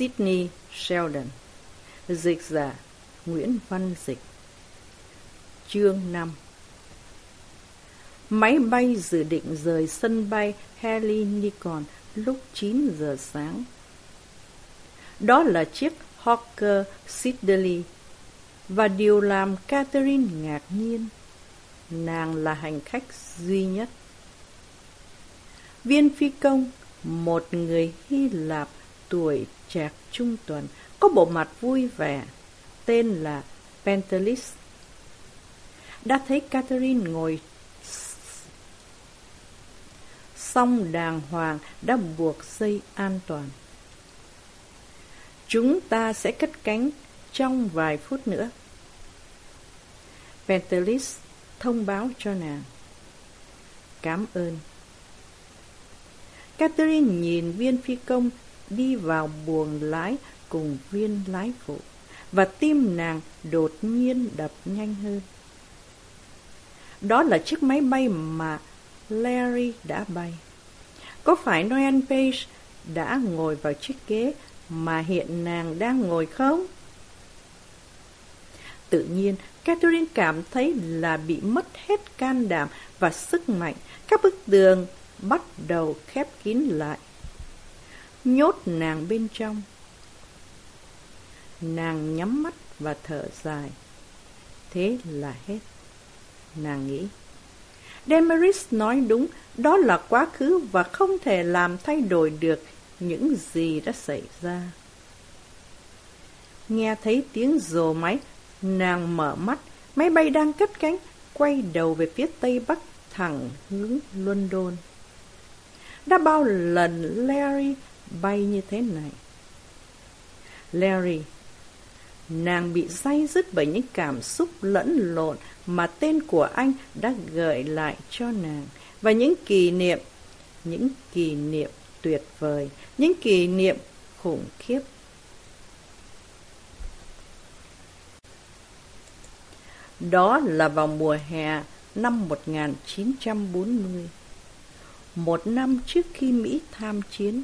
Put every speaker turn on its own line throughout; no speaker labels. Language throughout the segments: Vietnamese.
Sydney Sheldon Dịch giả Nguyễn Văn Dịch Chương 5 Máy bay dự định rời sân bay Helinicon lúc 9 giờ sáng. Đó là chiếc Hawker Siddeley và điều làm Catherine ngạc nhiên, nàng là hành khách duy nhất. Viên phi công, một người Hy Lạp tuổi trẻ trung tuần, có bộ mặt vui vẻ, tên là Pentelis. Đã thấy Catherine ngồi xong đàng hoàng đã buộc dây an toàn. Chúng ta sẽ cất cánh trong vài phút nữa. Pentelis thông báo cho nàng. Cảm ơn. Catherine nhìn viên phi công đi vào buồng lái cùng viên lái phụ và tim nàng đột nhiên đập nhanh hơn. Đó là chiếc máy bay mà Larry đã bay. Có phải Noel Page đã ngồi vào chiếc ghế mà hiện nàng đang ngồi không? Tự nhiên, Catherine cảm thấy là bị mất hết can đảm và sức mạnh. Các bức tường bắt đầu khép kín lại. Nhốt nàng bên trong. Nàng nhắm mắt và thở dài. Thế là hết. Nàng nghĩ. Demeris nói đúng, đó là quá khứ và không thể làm thay đổi được những gì đã xảy ra. Nghe thấy tiếng rồ máy, nàng mở mắt, máy bay đang cất cánh, quay đầu về phía tây bắc thẳng hướng London. Đã bao lần Larry bay như thế này? Larry, nàng bị say dứt bởi những cảm xúc lẫn lộn mà tên của anh đã gợi lại cho nàng và những kỷ niệm, những kỷ niệm tuyệt vời, những kỷ niệm khủng khiếp. Đó là vào mùa hè năm 1940, một năm trước khi Mỹ tham chiến.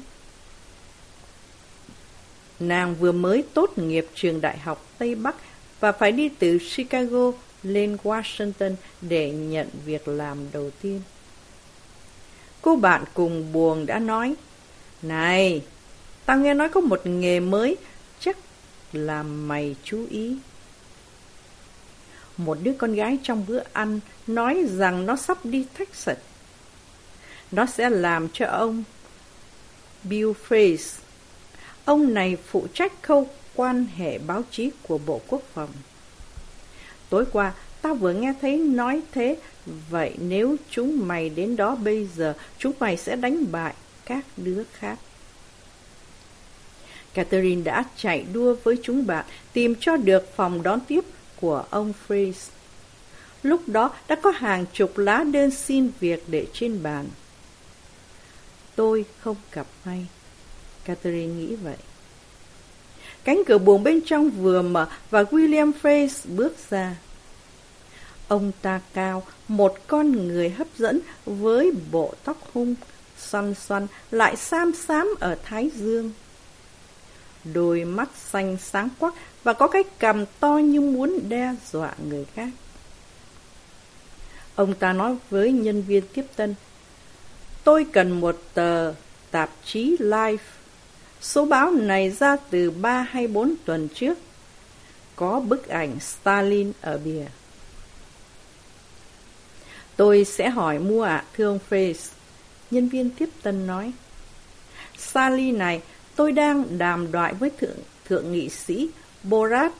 Nàng vừa mới tốt nghiệp trường đại học Tây Bắc và phải đi từ Chicago lên Washington để nhận việc làm đầu tiên. Cô bạn cùng buồn đã nói, Này, tao nghe nói có một nghề mới, chắc là mày chú ý. Một đứa con gái trong bữa ăn nói rằng nó sắp đi Texas. Nó sẽ làm cho ông Bill Face. Ông này phụ trách khâu quan hệ báo chí của Bộ Quốc phòng. Tối qua, tao vừa nghe thấy nói thế, vậy nếu chúng mày đến đó bây giờ, chúng mày sẽ đánh bại các đứa khác. Catherine đã chạy đua với chúng bạn, tìm cho được phòng đón tiếp của ông Freeze. Lúc đó đã có hàng chục lá đơn xin việc để trên bàn. Tôi không gặp may. Catherine nghĩ vậy. Cánh cửa buồng bên trong vừa mở và William Face bước ra. Ông ta cao, một con người hấp dẫn với bộ tóc hung, xoăn xoăn, lại xám xám ở thái dương. Đôi mắt xanh sáng quắc và có cái cằm to như muốn đe dọa người khác. Ông ta nói với nhân viên tiếp tân, Tôi cần một tờ tạp chí Life Số báo này ra từ 3 hay 4 tuần trước. Có bức ảnh Stalin ở bìa. Tôi sẽ hỏi mua ạ, thưa ông Face. Nhân viên tiếp tân nói. Stalin này, tôi đang đàm đoại với thượng, thượng nghị sĩ Borat.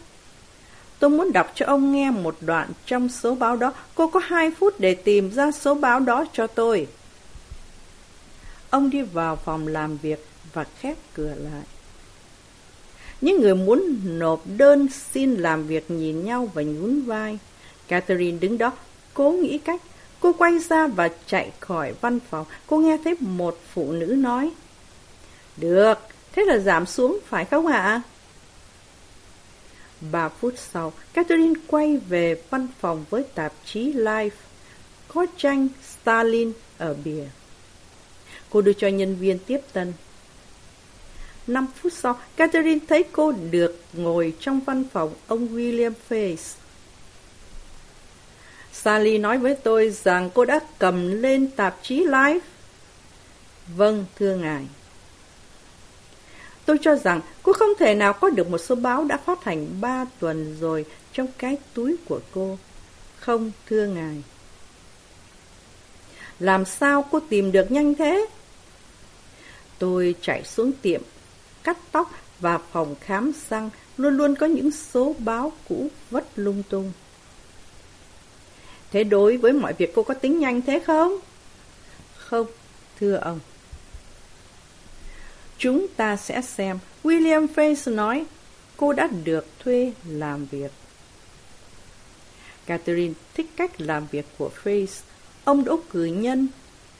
Tôi muốn đọc cho ông nghe một đoạn trong số báo đó. Cô có hai phút để tìm ra số báo đó cho tôi. Ông đi vào phòng làm việc và khép cửa lại. Những người muốn nộp đơn xin làm việc nhìn nhau và nhún vai. Catherine đứng đó, cố nghĩ cách. Cô quay ra và chạy khỏi văn phòng. Cô nghe thấy một phụ nữ nói. Được, thế là giảm xuống, phải không ạ? Ba phút sau, Catherine quay về văn phòng với tạp chí Life. Có tranh Stalin ở bìa. Cô đưa cho nhân viên tiếp tân. Năm phút sau, Catherine thấy cô được ngồi trong văn phòng ông William Face. Sally nói với tôi rằng cô đã cầm lên tạp chí Life. Vâng, thưa ngài. Tôi cho rằng cô không thể nào có được một số báo đã phát hành ba tuần rồi trong cái túi của cô. Không, thưa ngài. Làm sao cô tìm được nhanh thế? Tôi chạy xuống tiệm, cắt tóc và phòng khám răng luôn luôn có những số báo cũ vất lung tung. Thế đối với mọi việc cô có tính nhanh thế không? Không, thưa ông. Chúng ta sẽ xem. William Face nói, cô đã được thuê làm việc. Catherine thích cách làm việc của Face. Ông đỗ cử nhân,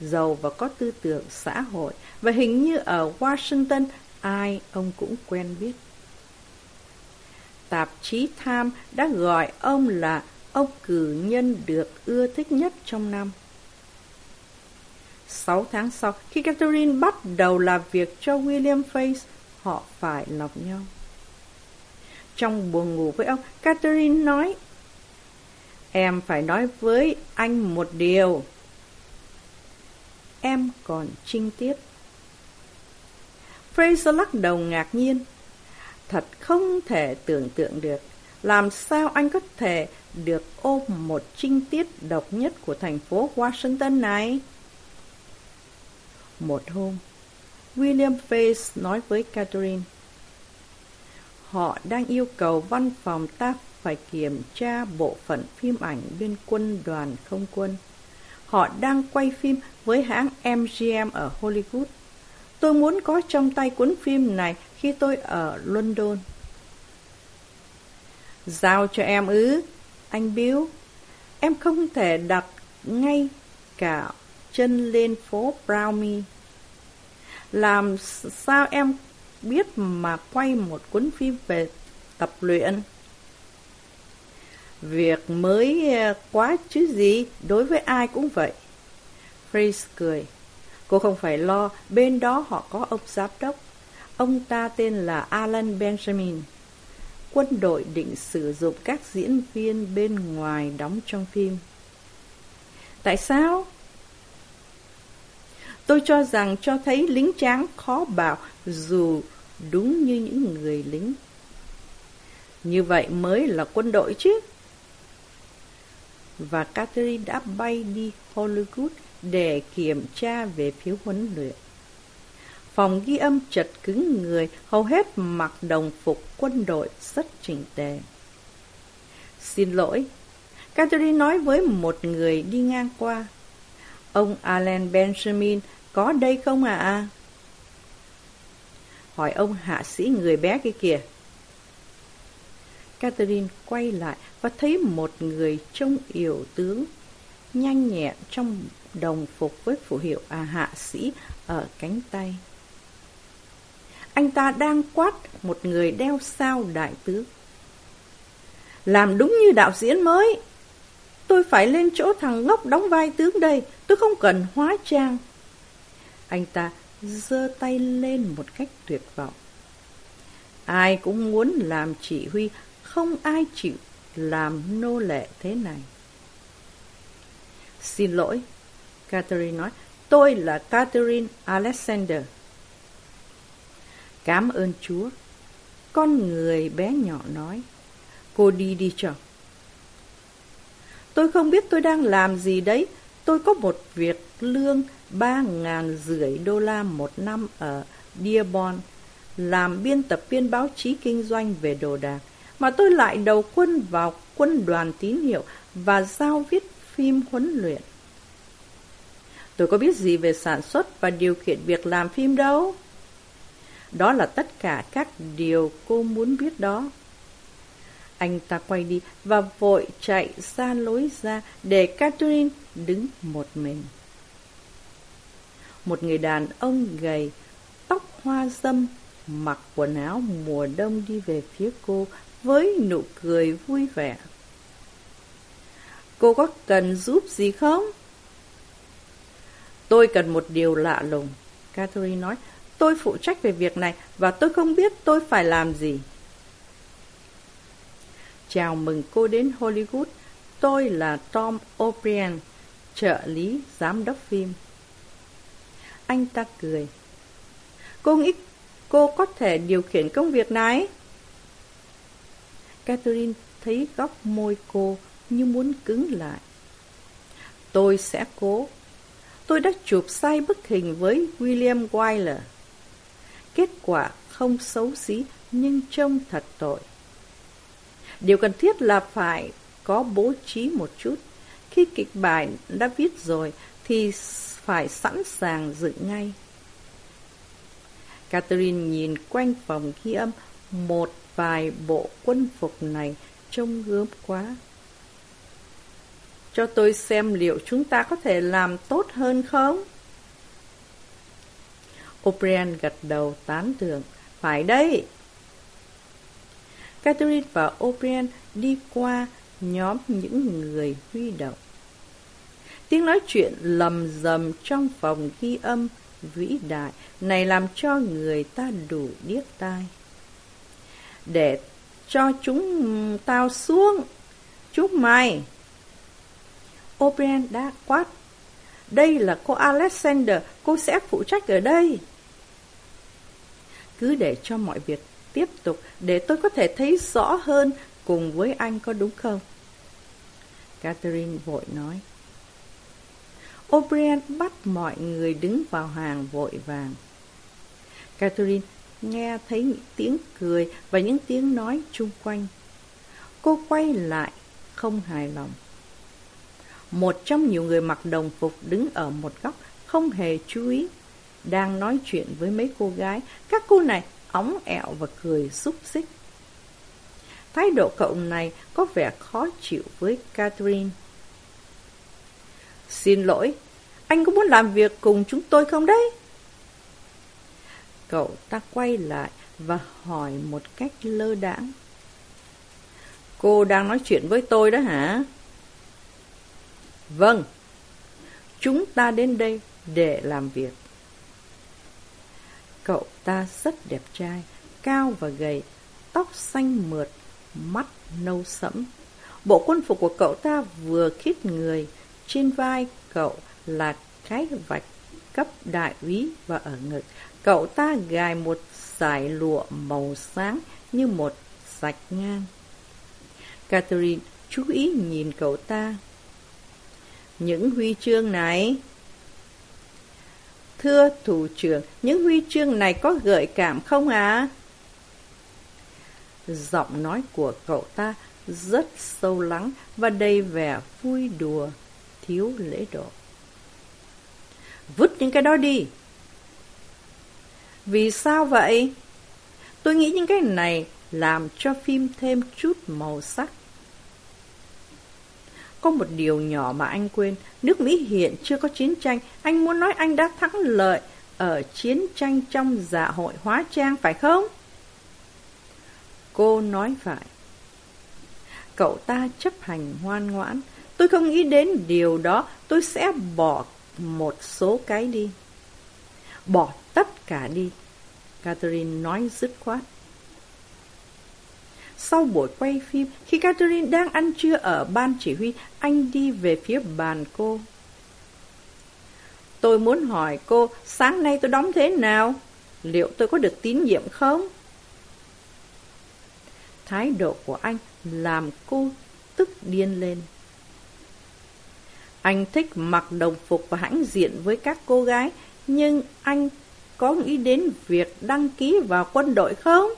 giàu và có tư tưởng xã hội, và hình như ở Washington ai ông cũng quen biết. Tạp chí tham đã gọi ông là ông cử nhân được ưa thích nhất trong năm. Sáu tháng sau, khi Catherine bắt đầu làm việc cho William Face, họ phải lọc nhau. Trong buồn ngủ với ông, Catherine nói, Em phải nói với anh một điều. Em còn trinh tiết. Fraser lắc đầu ngạc nhiên. Thật không thể tưởng tượng được. Làm sao anh có thể được ôm một trinh tiết độc nhất của thành phố Washington này? Một hôm, William Face nói với Catherine, Họ đang yêu cầu văn phòng ta phải kiểm tra bộ phận phim ảnh bên quân đoàn không quân. Họ đang quay phim với hãng MGM ở Hollywood. Tôi muốn có trong tay cuốn phim này khi tôi ở London. Giao cho em ư, anh Bill. Em không thể đặt ngay cả chân lên phố Brownie. Làm sao em biết mà quay một cuốn phim về tập luyện? Việc mới à, quá chứ gì, đối với ai cũng vậy. Freeze cười. Cô không phải lo, bên đó họ có ông giám đốc. Ông ta tên là Alan Benjamin. Quân đội định sử dụng các diễn viên bên ngoài đóng trong phim. Tại sao? Tôi cho rằng cho thấy lính tráng khó bảo dù đúng như những người lính. Như vậy mới là quân đội chứ. Và Catherine đã bay đi Hollywood để kiểm tra về phiếu huấn luyện. Phòng ghi âm chật cứng người, hầu hết mặc đồng phục quân đội rất chỉnh tề. Xin lỗi, Catherine nói với một người đi ngang qua. Ông Alan Benjamin có đây không ạ? À? Hỏi ông hạ sĩ người bé kia kìa. Catherine quay lại và thấy một người trông yểu tướng, nhanh nhẹn trong đồng phục với phù hiệu à hạ sĩ ở cánh tay. Anh ta đang quát một người đeo sao đại tướng. Làm đúng như đạo diễn mới. Tôi phải lên chỗ thằng ngốc đóng vai tướng đây, tôi không cần hóa trang. Anh ta giơ tay lên một cách tuyệt vọng. Ai cũng muốn làm chỉ huy, không ai chịu làm nô lệ thế này. Xin lỗi, Catherine nói, tôi là Catherine Alexander. Cảm ơn Chúa. Con người bé nhỏ nói, cô đi đi cho. Tôi không biết tôi đang làm gì đấy. Tôi có một việc lương ba ngàn rưỡi đô la một năm ở Dearborn, làm biên tập viên báo chí kinh doanh về đồ đạc, mà tôi lại đầu quân vào quân đoàn tín hiệu và giao viết phim huấn luyện. Tôi có biết gì về sản xuất và điều khiển việc làm phim đâu. Đó là tất cả các điều cô muốn biết đó. Anh ta quay đi và vội chạy ra lối ra để Catherine đứng một mình. Một người đàn ông gầy, tóc hoa dâm, mặc quần áo mùa đông đi về phía cô với nụ cười vui vẻ. Cô có cần giúp gì không? Tôi cần một điều lạ lùng. Catherine nói, tôi phụ trách về việc này và tôi không biết tôi phải làm gì. Chào mừng cô đến Hollywood. Tôi là Tom O'Brien, trợ lý giám đốc phim. Anh ta cười. Cô nghĩ cô có thể điều khiển công việc này? Catherine thấy góc môi cô như muốn cứng lại. Tôi sẽ cố. Tôi đã chụp sai bức hình với William Wyler. Kết quả không xấu xí, nhưng trông thật tội. Điều cần thiết là phải có bố trí một chút. Khi kịch bản đã viết rồi, thì phải sẵn sàng dựng ngay. Catherine nhìn quanh phòng ghi âm một vài bộ quân phục này trông gớm quá. Cho tôi xem liệu chúng ta có thể làm tốt hơn không? O'Brien gật đầu tán thưởng. Phải đấy. Catherine và O'Brien đi qua nhóm những người huy động. Tiếng nói chuyện lầm rầm trong phòng ghi âm vĩ đại này làm cho người ta đủ điếc tai. Để cho chúng tao xuống, chúc mày. O'Brien đã quát. Đây là cô Alexander, cô sẽ phụ trách ở đây. Cứ để cho mọi việc tiếp tục để tôi có thể thấy rõ hơn cùng với anh có đúng không? Catherine vội nói. O'Brien bắt mọi người đứng vào hàng vội vàng. Catherine nghe thấy những tiếng cười và những tiếng nói chung quanh. Cô quay lại, không hài lòng. Một trong nhiều người mặc đồng phục đứng ở một góc, không hề chú ý. Đang nói chuyện với mấy cô gái, các cô này óng ẹo và cười xúc xích. Thái độ cậu này có vẻ khó chịu với Catherine. Xin lỗi, anh có muốn làm việc cùng chúng tôi không đấy? Cậu ta quay lại và hỏi một cách lơ đãng. Cô đang nói chuyện với tôi đó hả? Vâng, chúng ta đến đây để làm việc. Cậu ta rất đẹp trai, cao và gầy, tóc xanh mượt, mắt nâu sẫm. Bộ quân phục của cậu ta vừa khít người, trên vai cậu là cái vạch cấp đại úy và ở ngực. Cậu ta gài một dải lụa màu sáng như một sạch ngang. Catherine chú ý nhìn cậu ta. Những huy chương này... Thưa thủ trưởng, những huy chương này có gợi cảm không à? Giọng nói của cậu ta rất sâu lắng và đầy vẻ vui đùa, thiếu lễ độ. Vứt những cái đó đi. Vì sao vậy? Tôi nghĩ những cái này làm cho phim thêm chút màu sắc. Có một điều nhỏ mà anh quên, nước Mỹ hiện chưa có chiến tranh, anh muốn nói anh đã thắng lợi ở chiến tranh trong dạ hội hóa trang phải không? Cô nói phải. Cậu ta chấp hành ngoan ngoãn. Tôi không nghĩ đến điều đó, tôi sẽ bỏ một số cái đi. Bỏ tất cả đi. Catherine nói dứt khoát. Sau buổi quay phim, khi Catherine đang ăn trưa ở ban chỉ huy, anh đi về phía bàn cô. Tôi muốn hỏi cô, sáng nay tôi đóng thế nào? Liệu tôi có được tín nhiệm không? Thái độ của anh làm cô tức điên lên. Anh thích mặc đồng phục và hãnh diện với các cô gái, nhưng anh có nghĩ đến việc đăng ký vào quân đội không?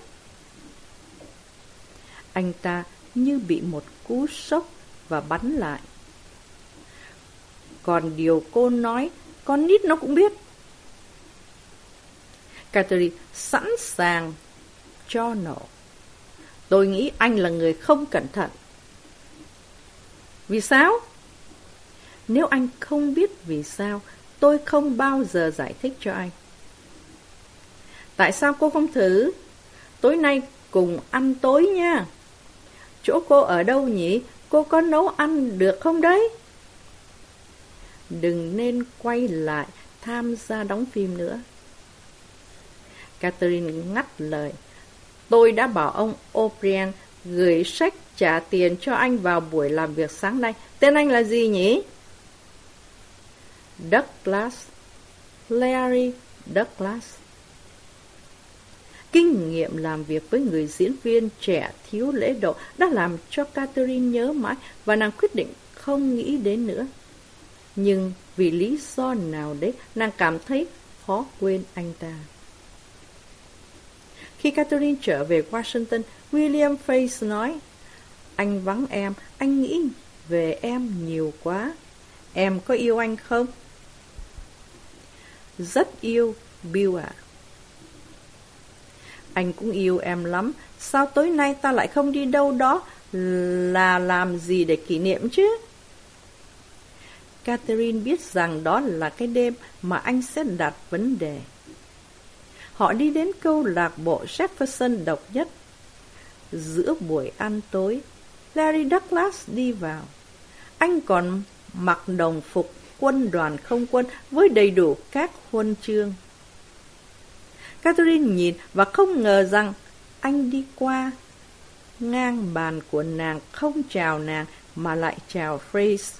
Anh ta như bị một cú sốc và bắn lại. Còn điều cô nói, con nít nó cũng biết. Catherine sẵn sàng cho nổ. Tôi nghĩ anh là người không cẩn thận. Vì sao? Nếu anh không biết vì sao, tôi không bao giờ giải thích cho anh. Tại sao cô không thử? Tối nay cùng ăn tối nha. Chỗ cô ở đâu nhỉ? Cô có nấu ăn được không đấy? đừng nên quay lại tham gia đóng phim nữa. Catherine ngắt lời. Tôi đã bảo ông O'Brien gửi sách trả tiền cho anh vào buổi làm việc sáng nay. Tên anh là gì nhỉ? Douglas. Larry Douglas. Kinh nghiệm làm việc với người diễn viên trẻ thiếu lễ độ đã làm cho Catherine nhớ mãi và nàng quyết định không nghĩ đến nữa. Nhưng vì lý do nào đấy, nàng cảm thấy khó quên anh ta. Khi Catherine trở về Washington, William Face nói, Anh vắng em, anh nghĩ về em nhiều quá. Em có yêu anh không? Rất yêu, Bill ạ. Anh cũng yêu em lắm, sao tối nay ta lại không đi đâu đó là làm gì để kỷ niệm chứ? Catherine biết rằng đó là cái đêm mà anh sẽ đặt vấn đề. Họ đi đến câu lạc bộ Jefferson độc nhất. Giữa buổi ăn tối, Larry Douglas đi vào. Anh còn mặc đồng phục quân đoàn không quân với đầy đủ các huân chương. Catherine nhìn và không ngờ rằng anh đi qua ngang bàn của nàng không chào nàng mà lại chào Fraser.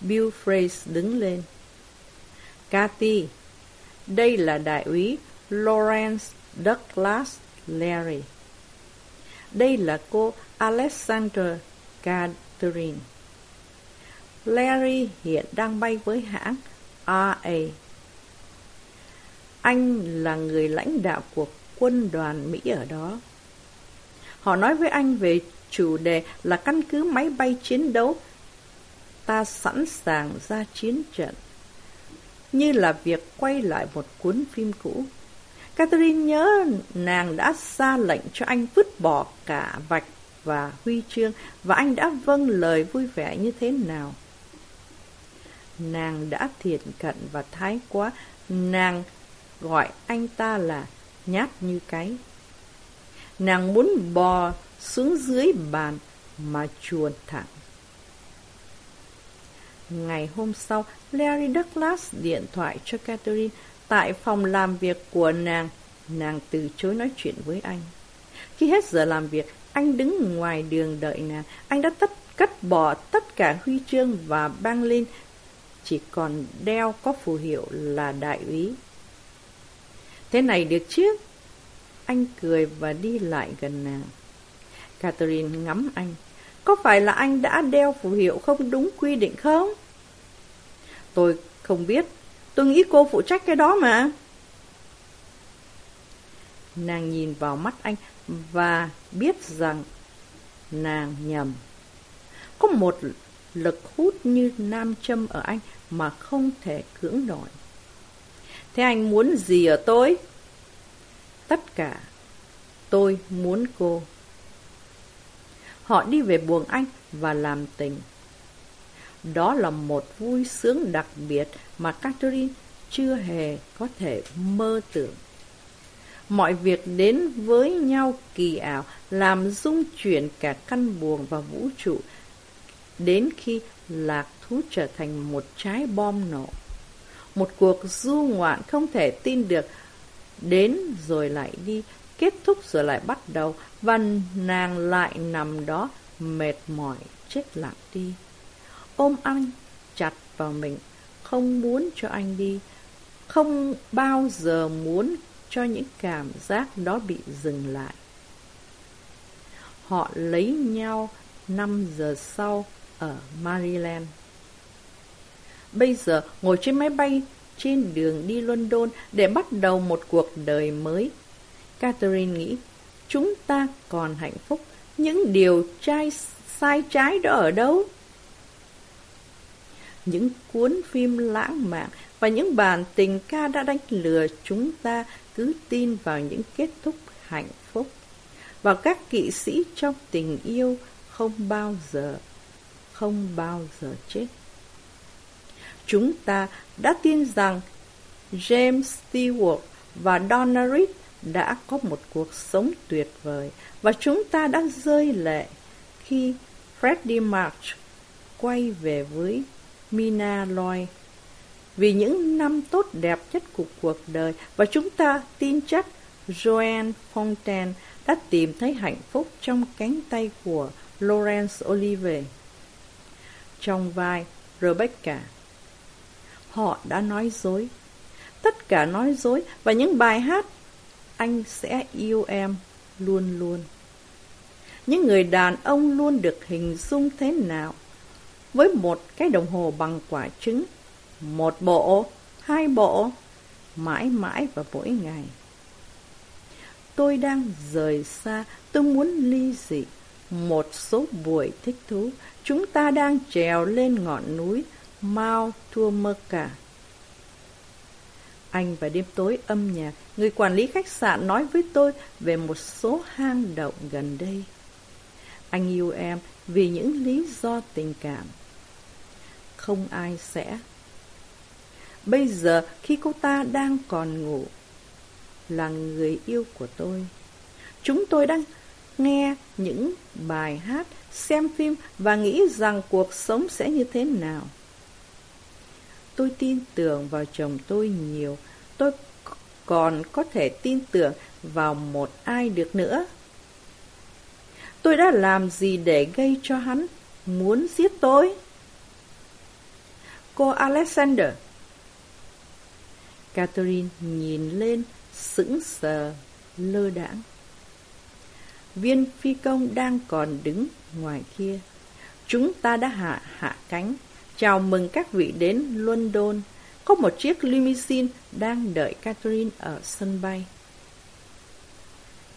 Bill Fraser đứng lên. Cathy, đây là đại úy Lawrence Douglas Larry. Đây là cô Alexander Catherine. Larry hiện đang bay với hãng RA. Anh là người lãnh đạo của quân đoàn Mỹ ở đó. Họ nói với anh về chủ đề là căn cứ máy bay chiến đấu. Ta sẵn sàng ra chiến trận. Như là việc quay lại một cuốn phim cũ. Catherine nhớ nàng đã ra lệnh cho anh vứt bỏ cả vạch và huy chương và anh đã vâng lời vui vẻ như thế nào. Nàng đã thiện cận và thái quá, nàng gọi anh ta là nhát như cái. Nàng muốn bò xuống dưới bàn mà chuồn thẳng. Ngày hôm sau, Larry Douglas điện thoại cho Catherine tại phòng làm việc của nàng. Nàng từ chối nói chuyện với anh. Khi hết giờ làm việc, anh đứng ngoài đường đợi nàng. Anh đã tất cất bỏ tất cả huy chương và băng lên, chỉ còn đeo có phù hiệu là đại úy. Thế này được chứ? Anh cười và đi lại gần nàng. Catherine ngắm anh. Có phải là anh đã đeo phù hiệu không đúng quy định không? Tôi không biết. Tôi nghĩ cô phụ trách cái đó mà. Nàng nhìn vào mắt anh và biết rằng nàng nhầm. Có một lực hút như nam châm ở anh mà không thể cưỡng nổi. Thế anh muốn gì ở tôi? Tất cả. Tôi muốn cô. Họ đi về buồng anh và làm tình. Đó là một vui sướng đặc biệt mà Catherine chưa hề có thể mơ tưởng. Mọi việc đến với nhau kỳ ảo, làm rung chuyển cả căn buồng và vũ trụ, đến khi lạc thú trở thành một trái bom nổ. Một cuộc du ngoạn không thể tin được, đến rồi lại đi, kết thúc rồi lại bắt đầu, và nàng lại nằm đó mệt mỏi, chết lặng đi. Ôm anh, chặt vào mình, không muốn cho anh đi, không bao giờ muốn cho những cảm giác đó bị dừng lại. Họ lấy nhau 5 giờ sau ở Maryland. Bây giờ ngồi trên máy bay trên đường đi London để bắt đầu một cuộc đời mới. Catherine nghĩ, chúng ta còn hạnh phúc, những điều trai sai trái đó ở đâu? Những cuốn phim lãng mạn và những bản tình ca đã đánh lừa chúng ta cứ tin vào những kết thúc hạnh phúc. và các kỵ sĩ trong tình yêu không bao giờ, không bao giờ chết. Chúng ta đã tin rằng James Stewart và Donna Reed đã có một cuộc sống tuyệt vời và chúng ta đã rơi lệ khi Freddie March quay về với Mina Loy Vì những năm tốt đẹp nhất của cuộc đời và chúng ta tin chắc Joanne Fontaine đã tìm thấy hạnh phúc trong cánh tay của Laurence Olivier. Trong vai Rebecca, họ đã nói dối. Tất cả nói dối và những bài hát Anh sẽ yêu em luôn luôn. Những người đàn ông luôn được hình dung thế nào? Với một cái đồng hồ bằng quả trứng, một bộ, hai bộ, mãi mãi và mỗi ngày. Tôi đang rời xa, tôi muốn ly dị. Một số buổi thích thú, chúng ta đang trèo lên ngọn núi mao thua mơ cả. Anh và đêm tối âm nhạc, người quản lý khách sạn nói với tôi về một số hang động gần đây. Anh yêu em vì những lý do tình cảm. Không ai sẽ. Bây giờ khi cô ta đang còn ngủ, là người yêu của tôi. Chúng tôi đang nghe những bài hát, xem phim và nghĩ rằng cuộc sống sẽ như thế nào. Tôi tin tưởng vào chồng tôi nhiều, tôi còn có thể tin tưởng vào một ai được nữa. Tôi đã làm gì để gây cho hắn muốn giết tôi? Cô Alexander Catherine nhìn lên sững sờ, lơ đãng. Viên phi công đang còn đứng ngoài kia. Chúng ta đã hạ hạ cánh, chào mừng các vị đến London. Có một chiếc limousine đang đợi Catherine ở sân bay.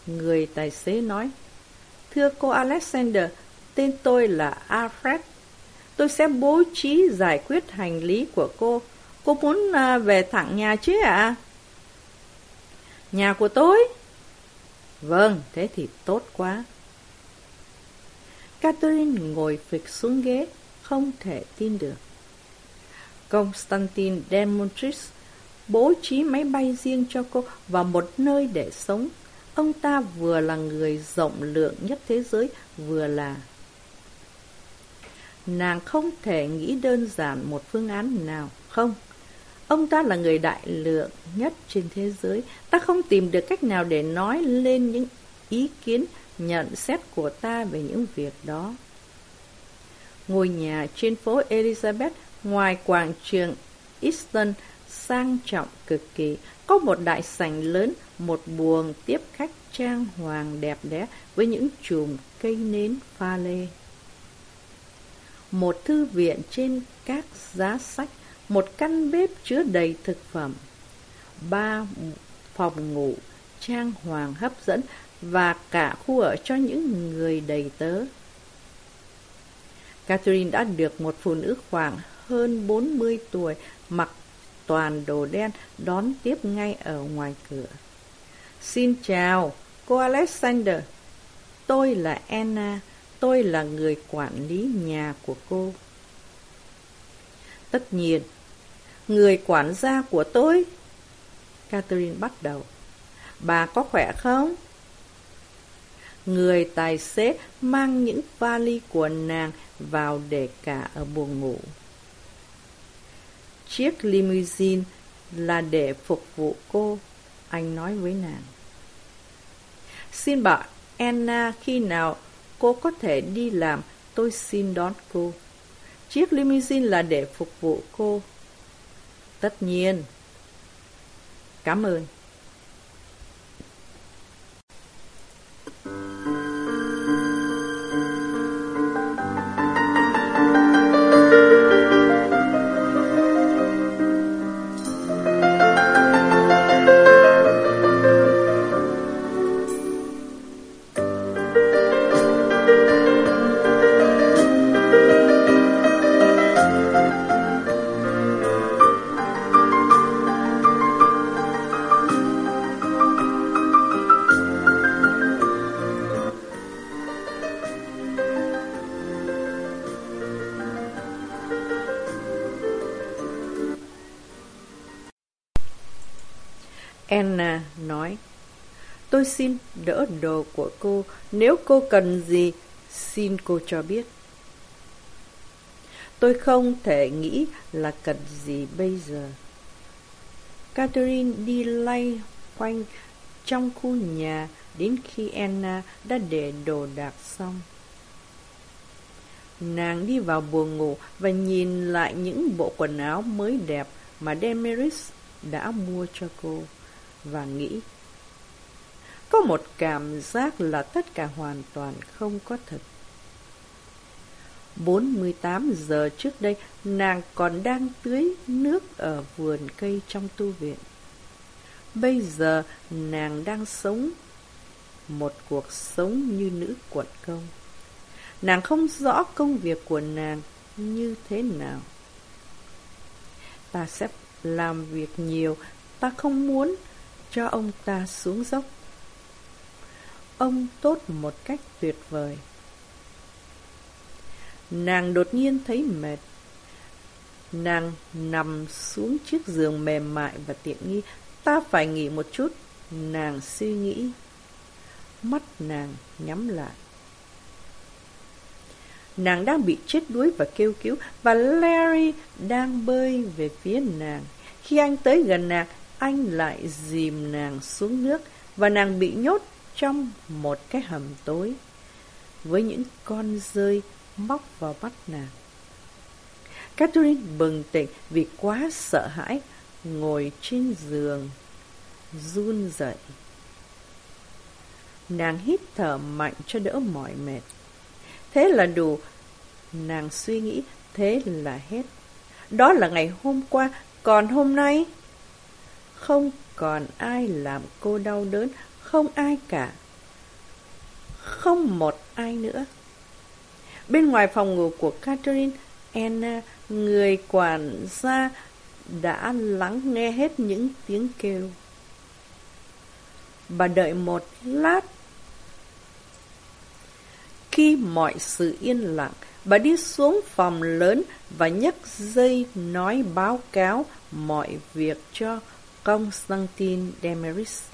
Người tài xế nói, Thưa cô Alexander, tên tôi là Alfred. Tôi sẽ bố trí giải quyết hành lý của cô. Cô muốn à, về thẳng nhà chứ ạ? À? Nhà của tôi? Vâng, thế thì tốt quá. Catherine ngồi phịch xuống ghế, không thể tin được. Constantine Demontris bố trí máy bay riêng cho cô và một nơi để sống. Ông ta vừa là người rộng lượng nhất thế giới, vừa là... Nàng không thể nghĩ đơn giản một phương án nào, không. Ông ta là người đại lượng nhất trên thế giới. Ta không tìm được cách nào để nói lên những ý kiến, nhận xét của ta về những việc đó. Ngôi nhà trên phố Elizabeth ngoài quảng trường Easton sang trọng cực kỳ, có một đại sảnh lớn, một buồng tiếp khách trang hoàng đẹp đẽ với những chùm cây nến pha lê. Một thư viện trên các giá sách một căn bếp chứa đầy thực phẩm, ba phòng ngủ, trang hoàng hấp dẫn và cả khu ở cho những người đầy tớ. Catherine đã được một phụ nữ khoảng hơn 40 tuổi mặc toàn đồ đen đón tiếp ngay ở ngoài cửa. Xin chào, cô Alexander. Tôi là Anna, tôi là người quản lý nhà của cô. Tất nhiên, người quản gia của tôi. Catherine bắt đầu. Bà có khỏe không? Người tài xế mang những vali của nàng vào để cả ở buồng ngủ. Chiếc limousine là để phục vụ cô, anh nói với nàng. Xin bảo Anna khi nào cô có thể đi làm, tôi xin đón cô. Chiếc limousine là để phục vụ cô. Tất nhiên. Cảm ơn. Anna xin đỡ đồ của cô, nếu cô cần gì, xin cô cho biết. Tôi không thể nghĩ là cần gì bây giờ. Catherine đi lay quanh trong khu nhà đến khi Anna đã để đồ đạc xong. Nàng đi vào buồng ngủ và nhìn lại những bộ quần áo mới đẹp mà Demeris đã mua cho cô và nghĩ có một cảm giác là tất cả hoàn toàn không có thật. 48 giờ trước đây, nàng còn đang tưới nước ở vườn cây trong tu viện. Bây giờ, nàng đang sống một cuộc sống như nữ quận công. Nàng không rõ công việc của nàng như thế nào. Ta sẽ làm việc nhiều, ta không muốn cho ông ta xuống dốc. Ông tốt một cách tuyệt vời. Nàng đột nhiên thấy mệt. Nàng nằm xuống chiếc giường mềm mại và tiện nghi. Ta phải nghỉ một chút. Nàng suy nghĩ. Mắt nàng nhắm lại. Nàng đang bị chết đuối và kêu cứu và Larry đang bơi về phía nàng. Khi anh tới gần nàng, anh lại dìm nàng xuống nước và nàng bị nhốt trong một cái hầm tối với những con rơi móc vào mắt nàng. Catherine bừng tỉnh vì quá sợ hãi, ngồi trên giường, run rẩy. Nàng hít thở mạnh cho đỡ mỏi mệt. Thế là đủ. Nàng suy nghĩ, thế là hết. Đó là ngày hôm qua, còn hôm nay... Không còn ai làm cô đau đớn, không ai cả. Không một ai nữa. Bên ngoài phòng ngủ của Catherine, Anna, người quản gia, đã lắng nghe hết những tiếng kêu. Bà đợi một lát. Khi mọi sự yên lặng, bà đi xuống phòng lớn và nhấc dây nói báo cáo mọi việc cho Constantine Demeris.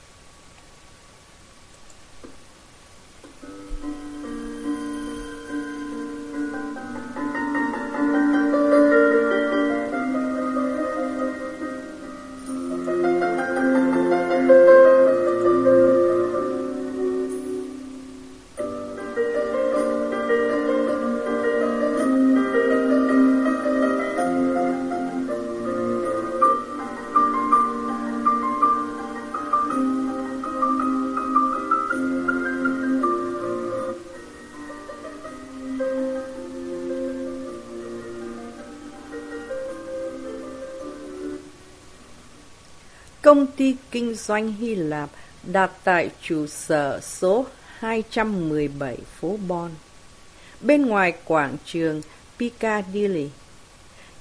Công ty kinh doanh Hy Lạp đặt tại trụ sở số 217 phố Bon, bên ngoài quảng trường Piccadilly,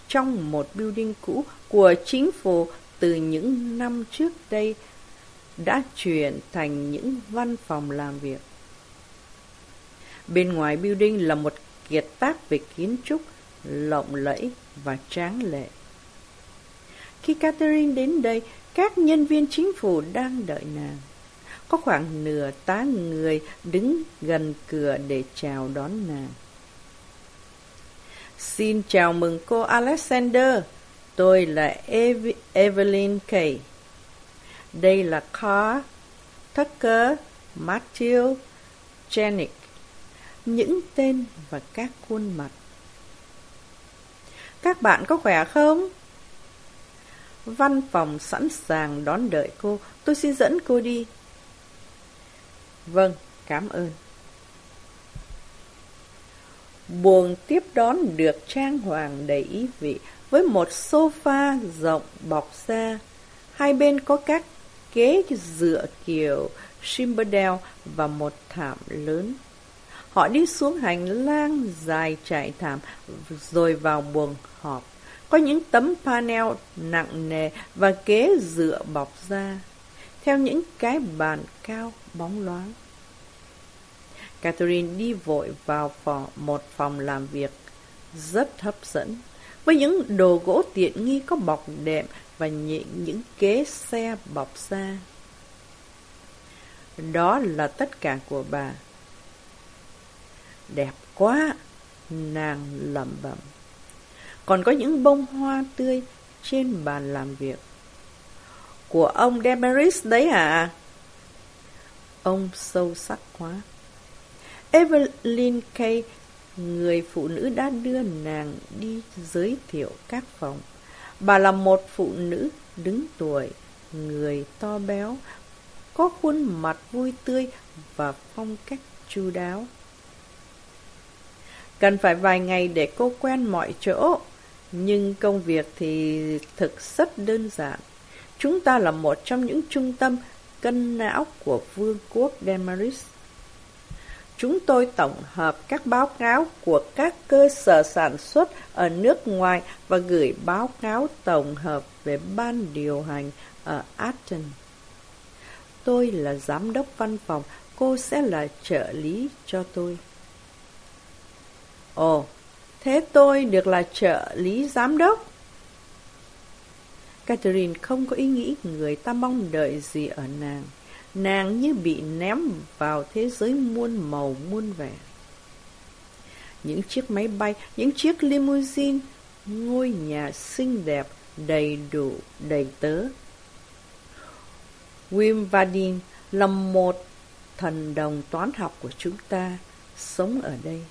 trong một building cũ của chính phủ từ những năm trước đây đã chuyển thành những văn phòng làm việc. Bên ngoài building là một kiệt tác về kiến trúc lộng lẫy và tráng lệ. Khi Catherine đến đây, các nhân viên chính phủ đang đợi nàng. Có khoảng nửa tá người đứng gần cửa để chào đón nàng. Xin chào mừng cô Alexander. Tôi là Ev Evelyn Kay. Đây là Carl, Tucker, Matthew, Janik. Những tên và các khuôn mặt. Các bạn có khỏe không? Văn phòng sẵn sàng đón đợi cô, tôi xin dẫn cô đi. Vâng, cảm ơn. Buồng tiếp đón được trang hoàng đầy ý vị với một sofa rộng bọc da. Hai bên có các ghế dựa kiểu Shimberdale và một thảm lớn. Họ đi xuống hành lang dài trải thảm rồi vào buồng họp. Có những tấm panel nặng nề và ghế dựa bọc da, theo những cái bàn cao bóng loáng. Catherine đi vội vào phòng, một phòng làm việc rất hấp dẫn, với những đồ gỗ tiện nghi có bọc đệm và những, những ghế xe bọc da. Đó là tất cả của bà. Đẹp quá, nàng lẩm bẩm còn có những bông hoa tươi trên bàn làm việc. Của ông Demeris đấy à? Ông sâu sắc quá. Evelyn Kay, người phụ nữ đã đưa nàng đi giới thiệu các phòng. Bà là một phụ nữ đứng tuổi, người to béo, có khuôn mặt vui tươi và phong cách chu đáo. Cần phải vài ngày để cô quen mọi chỗ, nhưng công việc thì thực rất đơn giản. Chúng ta là một trong những trung tâm cân não của vương quốc Demaris. Chúng tôi tổng hợp các báo cáo của các cơ sở sản xuất ở nước ngoài và gửi báo cáo tổng hợp về ban điều hành ở Athens. Tôi là giám đốc văn phòng, cô sẽ là trợ lý cho tôi. Ồ, thế tôi được là trợ lý giám đốc? Catherine không có ý nghĩ người ta mong đợi gì ở nàng. Nàng như bị ném vào thế giới muôn màu muôn vẻ. Những chiếc máy bay, những chiếc limousine, ngôi nhà xinh đẹp, đầy đủ, đầy tớ. Wim Vadin là một thần đồng toán học của chúng ta, sống ở đây.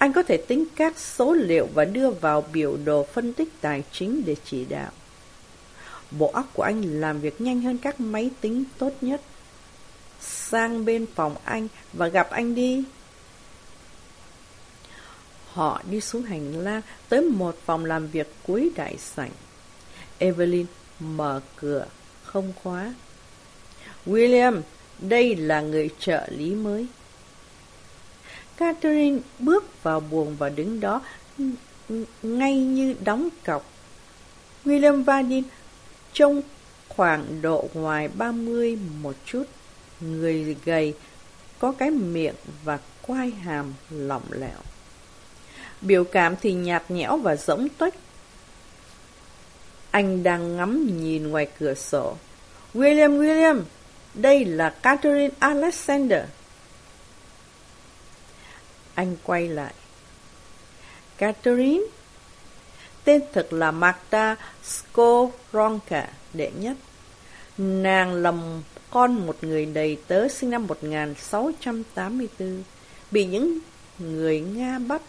Anh có thể tính các số liệu và đưa vào biểu đồ phân tích tài chính để chỉ đạo. Bộ óc của anh làm việc nhanh hơn các máy tính tốt nhất. Sang bên phòng anh và gặp anh đi. Họ đi xuống hành lang tới một phòng làm việc cuối đại sảnh. Evelyn mở cửa, không khóa. William, đây là người trợ lý mới. Catherine bước vào buồn và đứng đó ngay như đóng cọc. William Vadin trông khoảng độ ngoài ba mươi một chút, người gầy, có cái miệng và quai hàm lỏng lẻo. Biểu cảm thì nhạt nhẽo và rỗng tuếch. Anh đang ngắm nhìn ngoài cửa sổ. William, William, đây là Catherine Alexander. Anh quay lại. Catherine? Tên thực là Magda Skoronka, đệ nhất. Nàng là con một người đầy tớ sinh năm 1684, bị những người Nga bắt.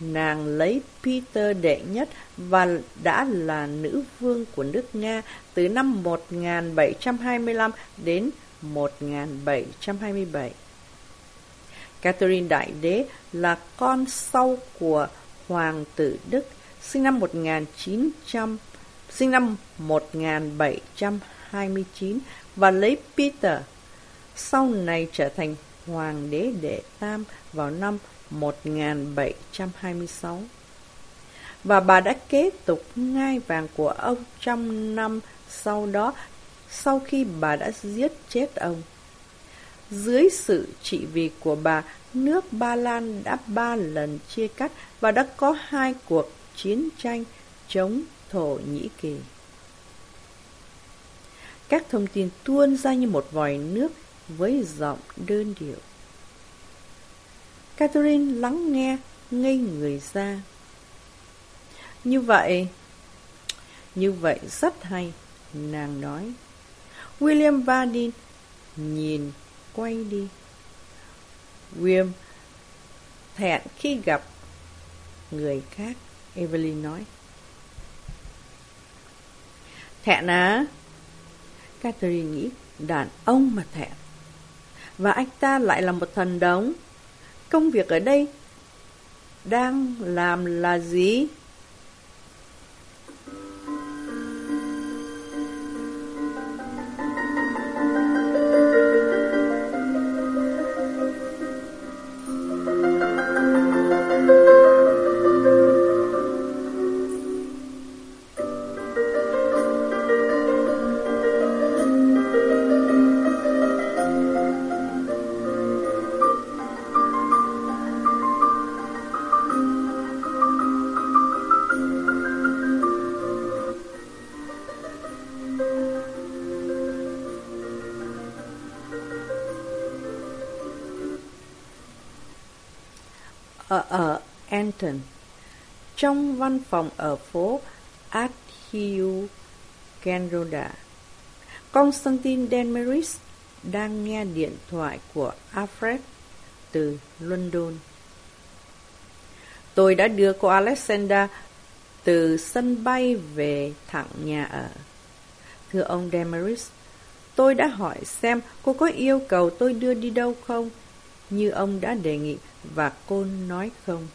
Nàng lấy Peter đệ nhất và đã là nữ vương của nước Nga từ năm 1725 đến 1727. Catherine Đại Đế là con sau của Hoàng tử Đức, sinh năm 1900, sinh năm 1729 và lấy Peter, sau này trở thành Hoàng đế đệ tam vào năm 1726. Và bà đã kế tục ngai vàng của ông trong năm sau đó, sau khi bà đã giết chết ông. Dưới sự trị vì của bà, nước Ba Lan đã ba lần chia cắt và đã có hai cuộc chiến tranh chống Thổ Nhĩ Kỳ. Các thông tin tuôn ra như một vòi nước với giọng đơn điệu. Catherine lắng nghe, ngây người ra. Như vậy, như vậy rất hay, nàng nói. William Vardin nhìn quay đi. William thẹn khi gặp người khác, Evelyn nói. Thẹn á? Catherine nghĩ, đàn ông mà thẹn. Và anh ta lại là một thần đống. Công việc ở đây đang làm là gì? Trong văn phòng ở phố Adhiu Kendroda. Constantine Denmeris đang nghe điện thoại của Alfred từ London. Tôi đã đưa cô Alexander từ sân bay về thẳng nhà ở. Thưa ông Demeris, tôi đã hỏi xem cô có yêu cầu tôi đưa đi đâu không, như ông đã đề nghị, và cô nói không.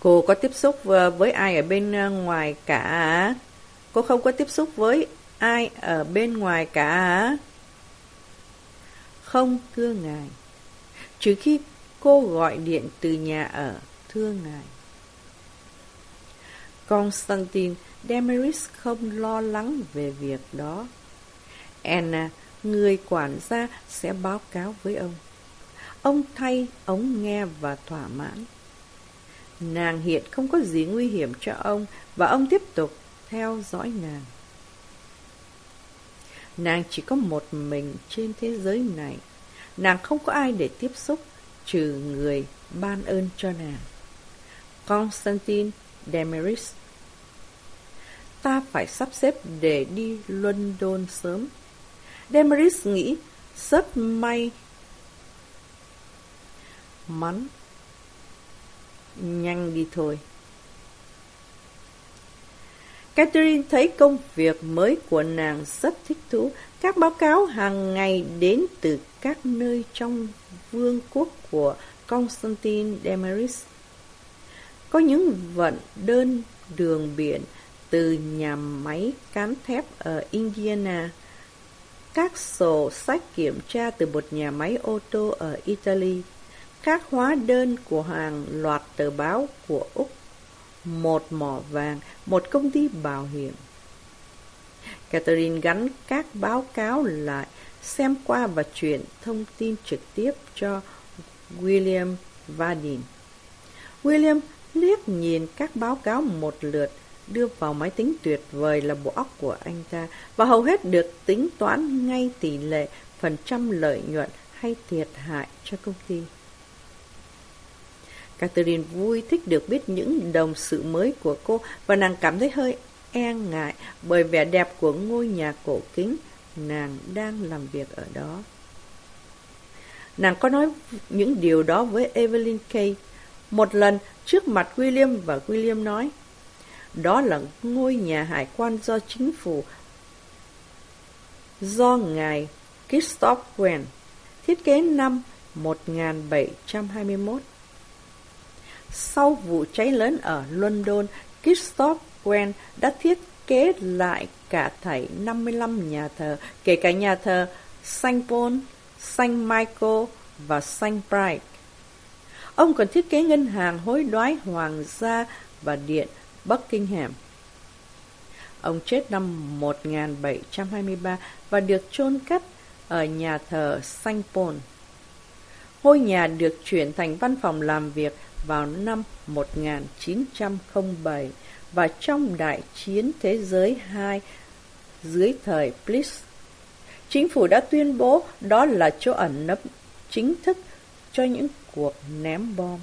Cô có tiếp xúc với ai ở bên ờ, ngoài cả? Cô không có tiếp xúc với ai ở bên ngoài cả? Không, thưa ngài. Trừ khi cô gọi điện từ nhà ở, thưa ngài. Constantine Demeris không lo lắng về việc đó. Anna, à, người quản gia, sẽ báo cáo với ông. Ông thay ống nghe và thỏa mãn. Nàng hiện không có gì nguy hiểm cho ông, và ông tiếp tục theo dõi nàng. Nàng chỉ có một mình trên thế giới này. Nàng không có ai để tiếp xúc, trừ người ban ơn cho nàng. Constantine Demeris, Ta phải sắp xếp để đi London sớm. Demeris nghĩ, rất may mắn. Nhanh đi thôi. Catherine thấy công việc mới của nàng rất thích thú. Các báo cáo hàng ngày đến từ các nơi trong vương quốc của Constantine Demeris. Có những vận đơn đường biển từ nhà máy cán thép ở Indiana, các sổ sách kiểm tra từ một nhà máy ô tô ở Italy, các hóa đơn của hàng loạt tờ báo của Úc, một mỏ vàng, một công ty bảo hiểm. Catherine gắn các báo cáo lại, xem qua và chuyển thông tin trực tiếp cho William Vadin. William liếc nhìn các báo cáo một lượt, đưa vào máy tính tuyệt vời là bộ óc của anh ta và hầu hết được tính toán ngay tỷ lệ phần trăm lợi nhuận hay thiệt hại cho công ty. Catherine vui thích được biết những đồng sự mới của cô và nàng cảm thấy hơi e ngại bởi vẻ đẹp của ngôi nhà cổ kính nàng đang làm việc ở đó. Nàng có nói những điều đó với Evelyn Kay. Một lần trước mặt William và William nói, đó là ngôi nhà hải quan do chính phủ do ngài Christoph Quen thiết kế năm 1721. Sau vụ cháy lớn ở London, Christoph Wren đã thiết kế lại cả thảy 55 nhà thờ, kể cả nhà thờ Saint Paul, Saint Michael và Saint Bright. Ông còn thiết kế ngân hàng hối đoái hoàng gia và điện Buckingham. Ông chết năm 1723 và được chôn cất ở nhà thờ Saint Paul. Ngôi nhà được chuyển thành văn phòng làm việc vào năm 1907 và trong đại chiến thế giới II dưới thời Blitz. Chính phủ đã tuyên bố đó là chỗ ẩn nấp chính thức cho những cuộc ném bom.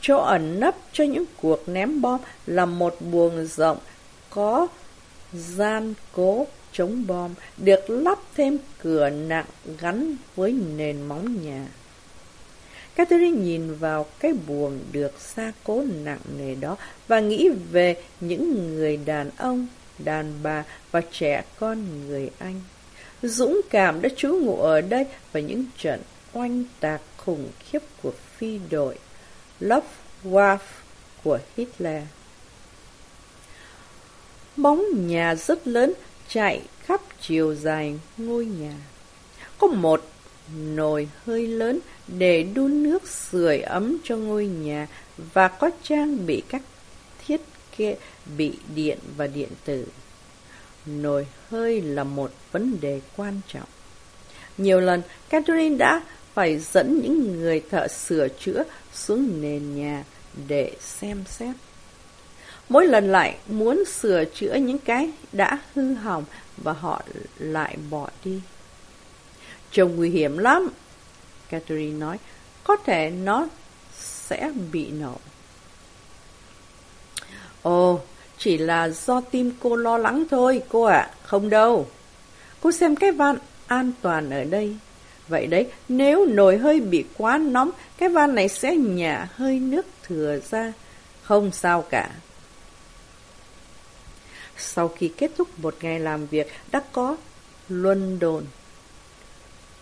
Chỗ ẩn nấp cho những cuộc ném bom là một buồng rộng có gian cố chống bom, được lắp thêm cửa nặng gắn với nền móng nhà. Catherine nhìn vào cái buồng được xa cố nặng nề đó và nghĩ về những người đàn ông, đàn bà và trẻ con người Anh. Dũng cảm đã trú ngụ ở đây và những trận oanh tạc khủng khiếp của phi đội Luftwaffe của Hitler. Bóng nhà rất lớn chạy khắp chiều dài ngôi nhà. Có một nồi hơi lớn để đun nước sưởi ấm cho ngôi nhà và có trang bị các thiết kế bị điện và điện tử. Nồi hơi là một vấn đề quan trọng. Nhiều lần, Catherine đã phải dẫn những người thợ sửa chữa xuống nền nhà để xem xét. Mỗi lần lại muốn sửa chữa những cái đã hư hỏng và họ lại bỏ đi. Trông nguy hiểm lắm, Catherine nói. Có thể nó sẽ bị nổ. Ồ, chỉ là do tim cô lo lắng thôi, cô ạ, không đâu. Cô xem cái van an toàn ở đây. Vậy đấy, nếu nồi hơi bị quá nóng, cái van này sẽ nhả hơi nước thừa ra. Không sao cả. Sau khi kết thúc một ngày làm việc, đã có luân đồn.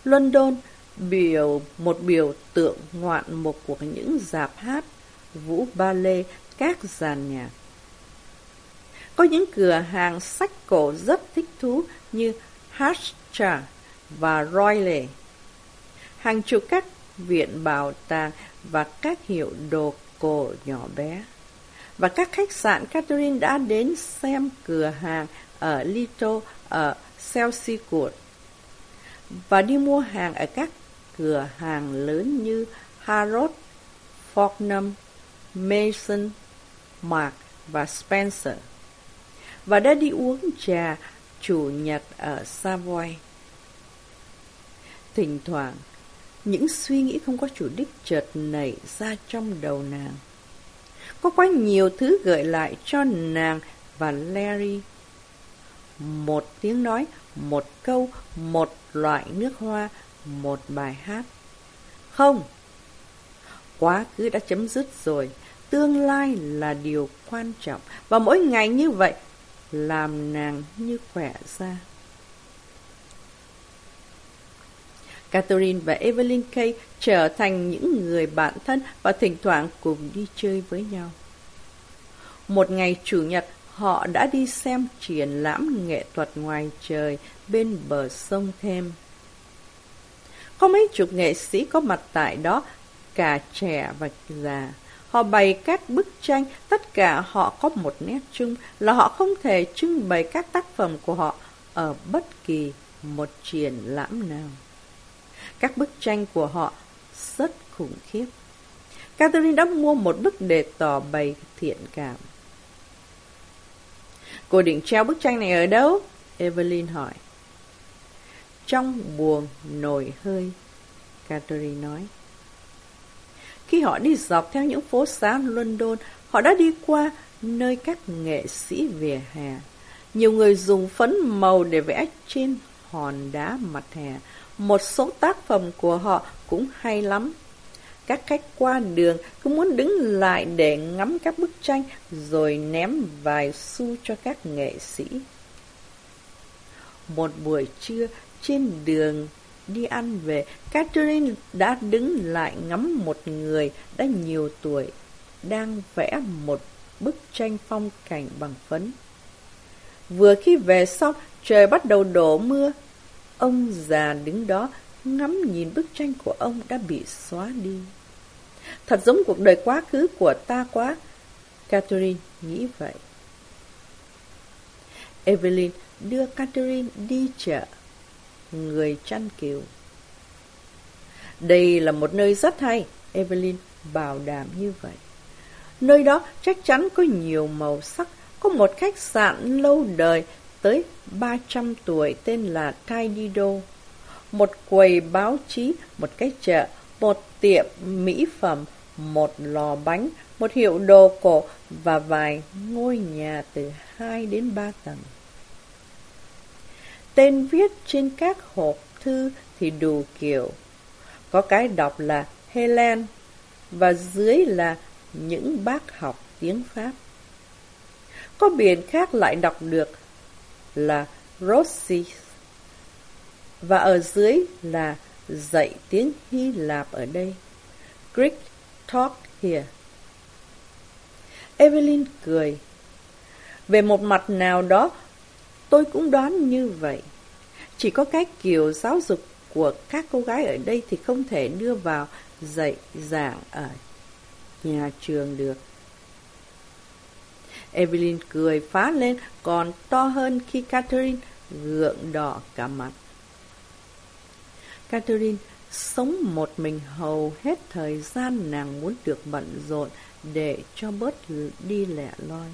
London biểu một biểu tượng ngoạn mục của những dạp hát, vũ ba lê các dàn nhạc. Có những cửa hàng sách cổ rất thích thú như Hastcha và Royle. Hàng chục các viện bảo tàng và các hiệu đồ cổ nhỏ bé. Và các khách sạn Catherine đã đến xem cửa hàng ở Lito, ở Chelsea Court và đi mua hàng ở các cửa hàng lớn như Harrods, Fortnum, Mason, Mark và Spencer và đã đi uống trà chủ nhật ở Savoy. Thỉnh thoảng, những suy nghĩ không có chủ đích chợt nảy ra trong đầu nàng. Có quá nhiều thứ gợi lại cho nàng và Larry. Một tiếng nói, một câu, một loại nước hoa, một bài hát. Không, quá khứ đã chấm dứt rồi, tương lai là điều quan trọng, và mỗi ngày như vậy làm nàng như khỏe ra. Catherine và Evelyn Kay trở thành những người bạn thân và thỉnh thoảng cùng đi chơi với nhau. Một ngày Chủ nhật, họ đã đi xem triển lãm nghệ thuật ngoài trời bên bờ sông Thêm. Có mấy chục nghệ sĩ có mặt tại đó, cả trẻ và già. Họ bày các bức tranh, tất cả họ có một nét chung là họ không thể trưng bày các tác phẩm của họ ở bất kỳ một triển lãm nào. Các bức tranh của họ rất khủng khiếp. Catherine đã mua một bức để tỏ bày thiện cảm. Cô định treo bức tranh này ở đâu? Evelyn hỏi. Trong buồng nồi hơi, Catherine nói. Khi họ đi dọc theo những phố xá London, họ đã đi qua nơi các nghệ sĩ về hè. Nhiều người dùng phấn màu để vẽ trên hòn đá mặt hè. Một số tác phẩm của họ cũng hay lắm. Các khách qua đường cứ muốn đứng lại để ngắm các bức tranh rồi ném vài xu cho các nghệ sĩ. Một buổi trưa trên đường đi ăn về, Catherine đã đứng lại ngắm một người đã nhiều tuổi, đang vẽ một bức tranh phong cảnh bằng phấn. Vừa khi về xong, trời bắt đầu đổ mưa. Ông già đứng đó ngắm nhìn bức tranh của ông đã bị xóa đi. Thật giống cuộc đời quá khứ của ta quá. Catherine nghĩ vậy. Evelyn đưa Catherine đi chợ người chăn kiều. Đây là một nơi rất hay, Evelyn bảo đảm như vậy. Nơi đó chắc chắn có nhiều màu sắc, có một khách sạn lâu đời tới 300 tuổi tên là Tidido, một quầy báo chí, một cái chợ, một tiệm mỹ phẩm, một lò bánh, một hiệu đồ cổ và vài ngôi nhà từ 2 đến 3 tầng. Tên viết trên các hộp thư thì đủ kiểu. Có cái đọc là Helen và dưới là những bác học tiếng Pháp. Có biển khác lại đọc được là Rossi và ở dưới là dạy tiếng Hy Lạp ở đây. Greek talk here. Evelyn cười. Về một mặt nào đó, Tôi cũng đoán như vậy. Chỉ có cái kiểu giáo dục của các cô gái ở đây thì không thể đưa vào dạy giảng ở nhà trường được. Evelyn cười phá lên còn to hơn khi Catherine gượng đỏ cả mặt. Catherine sống một mình hầu hết thời gian nàng muốn được bận rộn để cho bớt đi lẻ loi.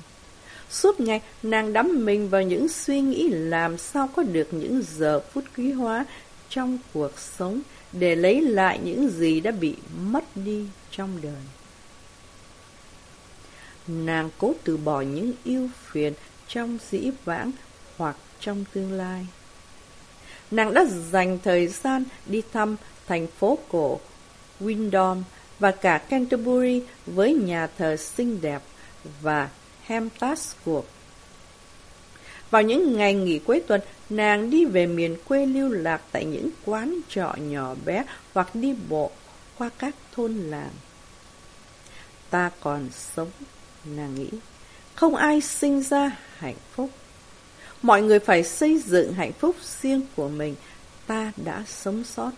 Suốt ngày, nàng đắm mình vào những suy nghĩ làm sao có được những giờ phút quý hóa trong cuộc sống để lấy lại những gì đã bị mất đi trong đời. nàng cố từ bỏ những yêu phiền trong dĩ vãng hoặc trong tương lai. Nàng đã dành thời gian đi thăm thành phố cổ Windom và cả Canterbury với nhà thờ xinh đẹp và Hamptas cuộc. Vào những ngày nghỉ cuối tuần, nàng đi về miền quê lưu lạc tại những quán trọ nhỏ bé hoặc đi bộ qua các thôn làng. Ta còn sống, nàng nghĩ. Không ai sinh ra hạnh phúc. Mọi người phải xây dựng hạnh phúc riêng của mình. Ta đã sống sót.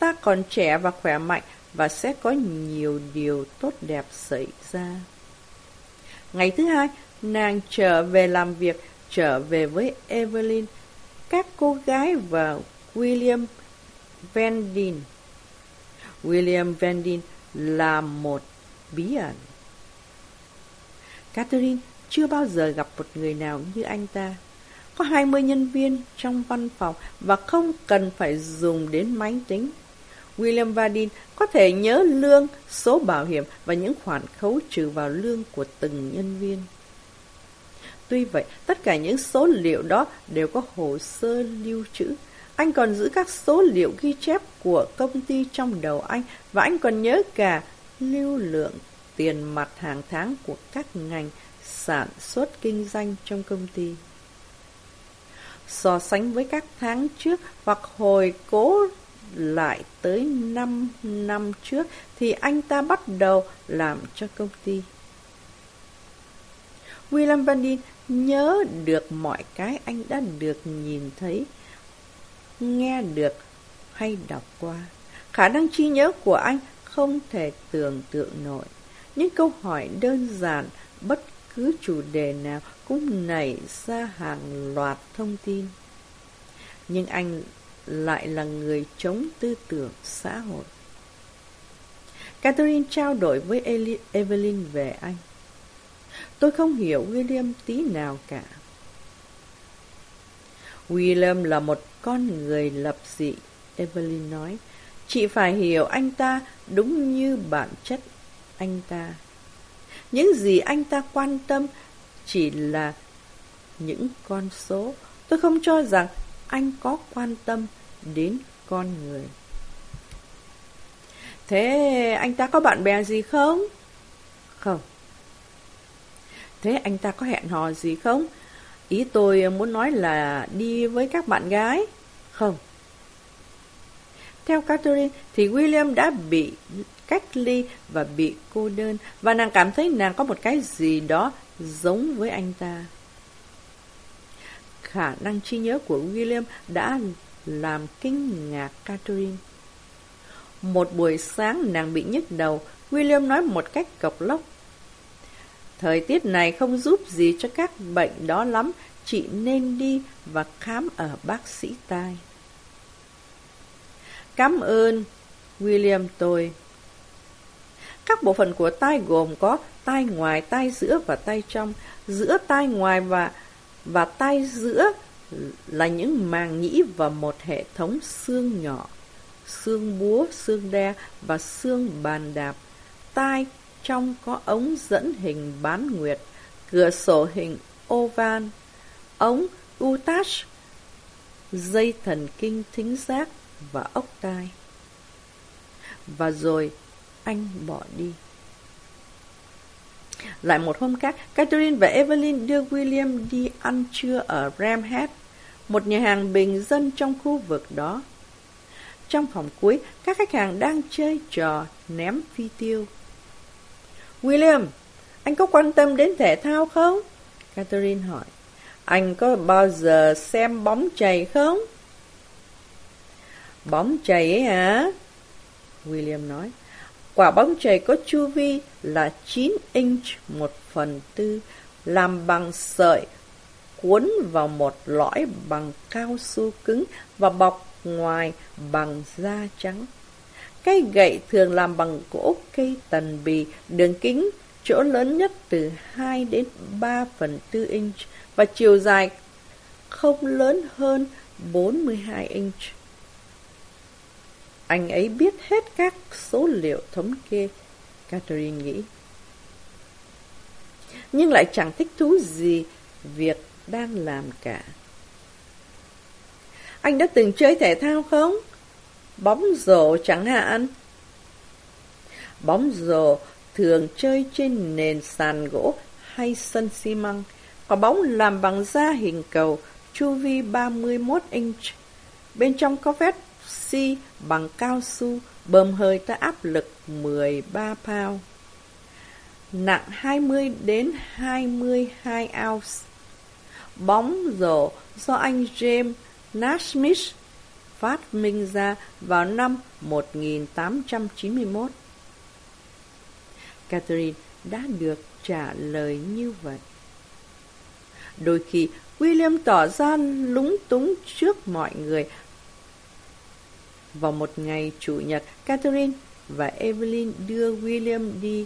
Ta còn trẻ và khỏe mạnh và sẽ có nhiều điều tốt đẹp xảy ra. Ngày thứ hai, nàng trở về làm việc, trở về với Evelyn, các cô gái và William Vendin. William Vendin là một bí ẩn. Catherine chưa bao giờ gặp một người nào như anh ta. Có 20 nhân viên trong văn phòng và không cần phải dùng đến máy tính. William Vadin có thể nhớ lương, số bảo hiểm và những khoản khấu trừ vào lương của từng nhân viên. Tuy vậy, tất cả những số liệu đó đều có hồ sơ lưu trữ. Anh còn giữ các số liệu ghi chép của công ty trong đầu anh và anh còn nhớ cả lưu lượng tiền mặt hàng tháng của các ngành sản xuất kinh doanh trong công ty. So sánh với các tháng trước hoặc hồi cố lại tới 5 năm trước thì anh ta bắt đầu làm cho công ty. William Bandin nhớ được mọi cái anh đã được nhìn thấy, nghe được hay đọc qua. Khả năng trí nhớ của anh không thể tưởng tượng nổi. Những câu hỏi đơn giản, bất cứ chủ đề nào cũng nảy ra hàng loạt thông tin. Nhưng anh lại là người chống tư tưởng xã hội. Catherine trao đổi với Evelyn về anh. Tôi không hiểu William tí nào cả. William là một con người lập dị, Evelyn nói. Chị phải hiểu anh ta đúng như bản chất anh ta. Những gì anh ta quan tâm chỉ là những con số. Tôi không cho rằng anh có quan tâm đến con người. Thế anh ta có bạn bè gì không? Không. Thế anh ta có hẹn hò gì không? Ý tôi muốn nói là đi với các bạn gái. Không. Theo Catherine thì William đã bị cách ly và bị cô đơn và nàng cảm thấy nàng có một cái gì đó giống với anh ta. Khả năng trí nhớ của William đã làm kinh ngạc Catherine. Một buổi sáng nàng bị nhức đầu, William nói một cách cộc lốc. Thời tiết này không giúp gì cho các bệnh đó lắm, chị nên đi và khám ở bác sĩ tai. Cảm ơn, William tôi. Các bộ phận của tai gồm có tai ngoài, tai giữa và tai trong. Giữa tai ngoài và và tai giữa là những màng nhĩ và một hệ thống xương nhỏ, xương búa, xương đe và xương bàn đạp. Tai trong có ống dẫn hình bán nguyệt, cửa sổ hình oval, ống utash, dây thần kinh thính giác và ốc tai. Và rồi anh bỏ đi. Lại một hôm khác, Catherine và Evelyn đưa William đi ăn trưa ở Ramhead, một nhà hàng bình dân trong khu vực đó. Trong phòng cuối, các khách hàng đang chơi trò ném phi tiêu. William, anh có quan tâm đến thể thao không? Catherine hỏi. Anh có bao giờ xem bóng chày không? Bóng chày ấy hả? William nói. Quả bóng chày có chu vi là 9 inch 1 phần tư, làm bằng sợi, cuốn vào một lõi bằng cao su cứng và bọc ngoài bằng da trắng. Cây gậy thường làm bằng gỗ cây tần bì, đường kính chỗ lớn nhất từ 2 đến 3 phần 4 inch và chiều dài không lớn hơn 42 inch. Anh ấy biết hết các số liệu thống kê, Catherine nghĩ. nhưng lại chẳng thích thú gì việc đang làm cả. Anh đã từng chơi thể thao không? Bóng rổ chẳng hạn. Bóng rổ thường chơi trên nền sàn gỗ hay sân xi măng. Quả bóng làm bằng da hình cầu, chu vi 31 inch. Bên trong có vết xi bằng cao su, bơm hơi tới áp lực 13 pound. Nặng 20 đến 22 ounce. Bóng rổ do anh James Naismith phát minh ra vào năm 1891. Catherine đã được trả lời như vậy. Đôi khi, William tỏ ra lúng túng trước mọi người. Vào một ngày Chủ nhật, Catherine và Evelyn đưa William đi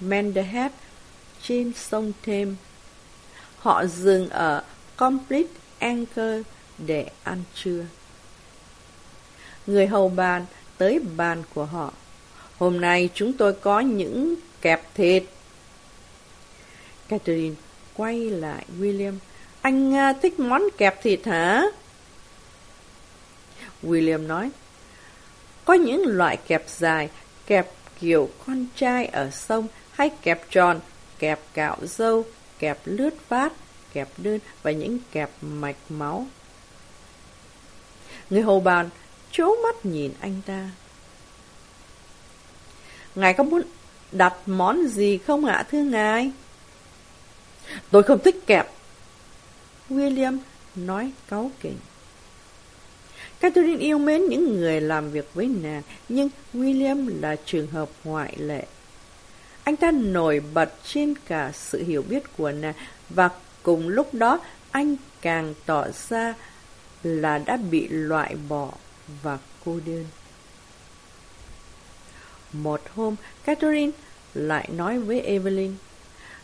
Menderhead trên sông Thames. Họ dừng ở Complete Anchor để ăn trưa. Người hầu bàn tới bàn của họ. Hôm nay chúng tôi có những kẹp thịt. Catherine quay lại William. Anh à, thích món kẹp thịt hả? William nói. Có những loại kẹp dài, kẹp kiểu con trai ở sông, hay kẹp tròn, kẹp cạo dâu, kẹp lướt vát, kẹp đơn và những kẹp mạch máu. Người hầu bàn chố mắt nhìn anh ta. Ngài có muốn đặt món gì không ạ thưa ngài? Tôi không thích kẹp. William nói cáu kỉnh. Catherine yêu mến những người làm việc với nàng, nhưng William là trường hợp ngoại lệ. Anh ta nổi bật trên cả sự hiểu biết của nàng, và cùng lúc đó anh càng tỏ ra là đã bị loại bỏ và cô đơn. Một hôm, Catherine lại nói với Evelyn,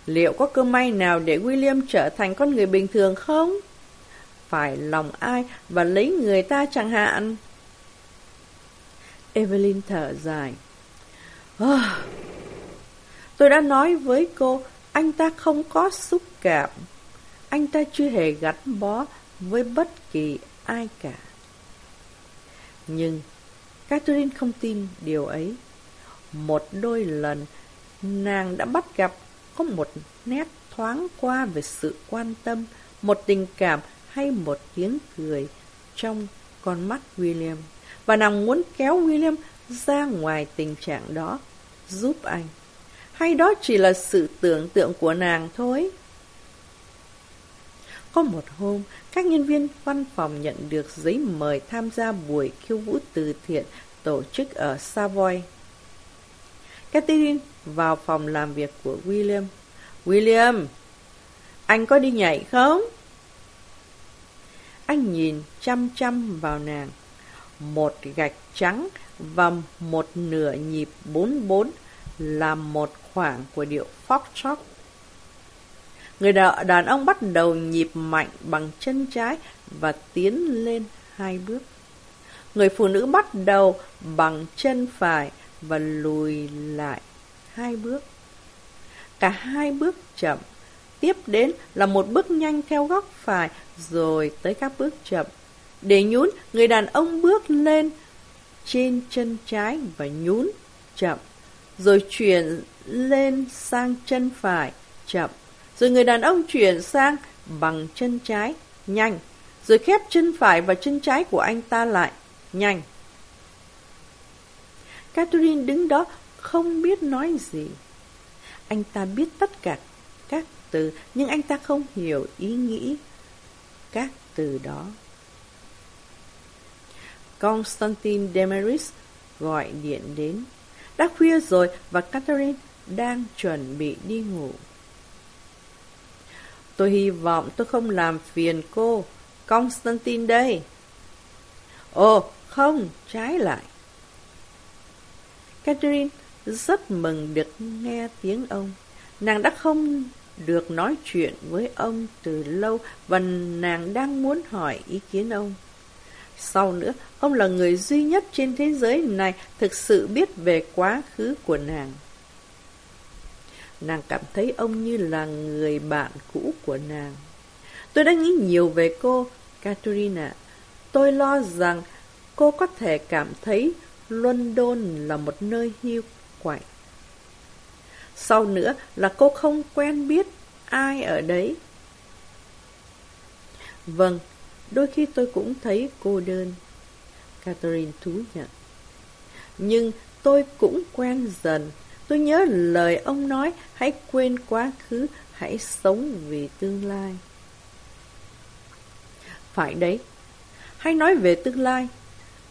liệu có cơ may nào để William trở thành con người bình thường không? Phải lòng ai và lấy người ta chẳng hạn. Evelyn thở dài. Oh, tôi đã nói với cô, anh ta không có xúc cảm. Anh ta chưa hề gắn bó với bất kỳ ai cả. Nhưng Catherine không tin điều ấy. Một đôi lần, nàng đã bắt gặp có một nét thoáng qua về sự quan tâm, một tình cảm hay một tiếng cười trong con mắt William. Và nàng muốn kéo William ra ngoài tình trạng đó, giúp anh. Hay đó chỉ là sự tưởng tượng của nàng thôi? Có một hôm, các nhân viên văn phòng nhận được giấy mời tham gia buổi khiêu vũ từ thiện tổ chức ở Savoy. Catherine vào phòng làm việc của William. William, anh có đi nhảy không? Anh nhìn chăm chăm vào nàng. Một gạch trắng và một nửa nhịp bốn bốn là một khoảng của điệu foxtrot Người đàn ông bắt đầu nhịp mạnh bằng chân trái và tiến lên hai bước. Người phụ nữ bắt đầu bằng chân phải và lùi lại hai bước. Cả hai bước chậm. Tiếp đến là một bước nhanh theo góc phải rồi tới các bước chậm. Để nhún, người đàn ông bước lên trên chân trái và nhún chậm. Rồi chuyển lên sang chân phải chậm rồi người đàn ông chuyển sang bằng chân trái, nhanh. Rồi khép chân phải và chân trái của anh ta lại, nhanh. Catherine đứng đó không biết nói gì. Anh ta biết tất cả các từ, nhưng anh ta không hiểu ý nghĩ các từ đó. Constantine Demeris gọi điện đến. Đã khuya rồi và Catherine đang chuẩn bị đi ngủ. Tôi hy vọng tôi không làm phiền cô. Constantine đây. Ồ, không, trái lại. Catherine rất mừng được nghe tiếng ông. Nàng đã không được nói chuyện với ông từ lâu và nàng đang muốn hỏi ý kiến ông. Sau nữa, ông là người duy nhất trên thế giới này thực sự biết về quá khứ của nàng. nàng cảm thấy ông như là người bạn cũ của nàng. Tôi đã nghĩ nhiều về cô, Katerina. Tôi lo rằng cô có thể cảm thấy London là một nơi hiu quạnh. Sau nữa là cô không quen biết ai ở đấy. Vâng, đôi khi tôi cũng thấy cô đơn. Catherine thú nhận. Nhưng tôi cũng quen dần. Tôi nhớ lời ông nói, hãy quên quá khứ, hãy sống vì tương lai. Phải đấy, hãy nói về tương lai.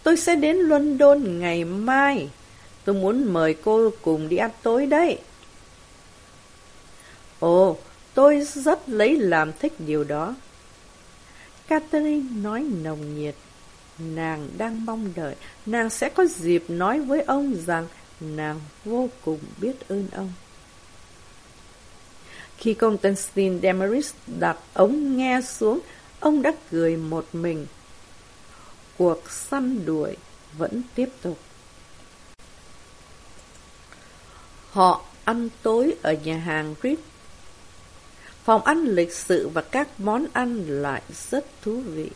Tôi sẽ đến London ngày mai. Tôi muốn mời cô cùng đi ăn tối đấy. Ồ, tôi rất lấy làm thích điều đó. Catherine nói nồng nhiệt. Nàng đang mong đợi, nàng sẽ có dịp nói với ông rằng nàng vô cùng biết ơn ông. Khi Constantine Demaris đặt ống nghe xuống, ông đã cười một mình. Cuộc săn đuổi vẫn tiếp tục. Họ ăn tối ở nhà hàng Ritz. Phòng ăn lịch sự và các món ăn lại rất thú vị.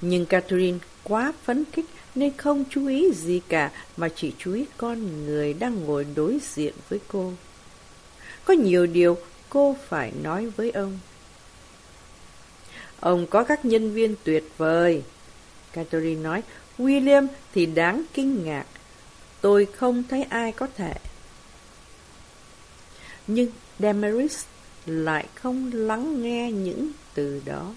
Nhưng Catherine quá phấn khích nên không chú ý gì cả mà chỉ chú ý con người đang ngồi đối diện với cô. Có nhiều điều cô phải nói với ông. Ông có các nhân viên tuyệt vời. Catherine nói, William thì đáng kinh ngạc. Tôi không thấy ai có thể. Nhưng Damaris lại không lắng nghe những từ đó.